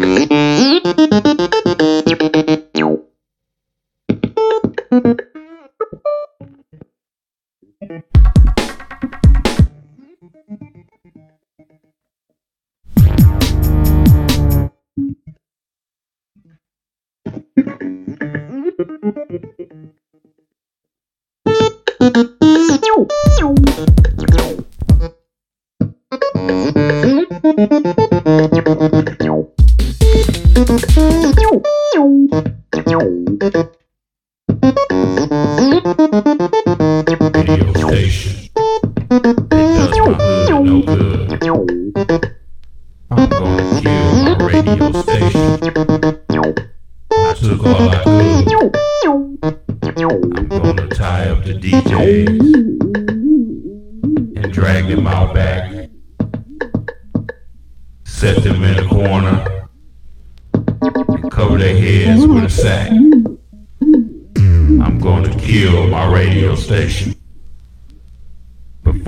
Mm-hmm.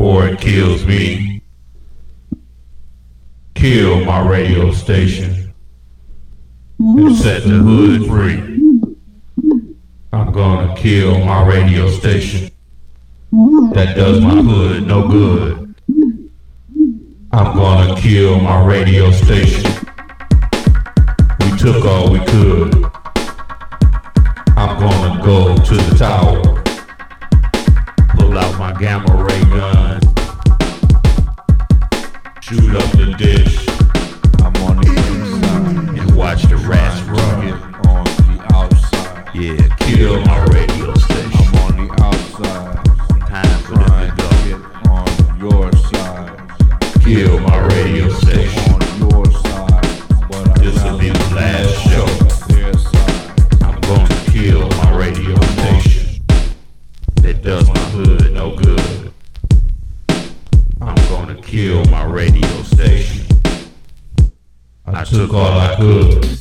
for it kills me. Kill my radio station and set the hood free. I'm gonna kill my radio station that does my hood no good. I'm gonna kill my radio station. We took all we could. I'm gonna go to the tower pull out my gamma ray gun. Shoot up the dish. I'm on the inside. And watch the rats run. Get on the outside. Yeah, kill my radio station. I'm on the outside. Time for them to go. Get on your side. Kill my cola a.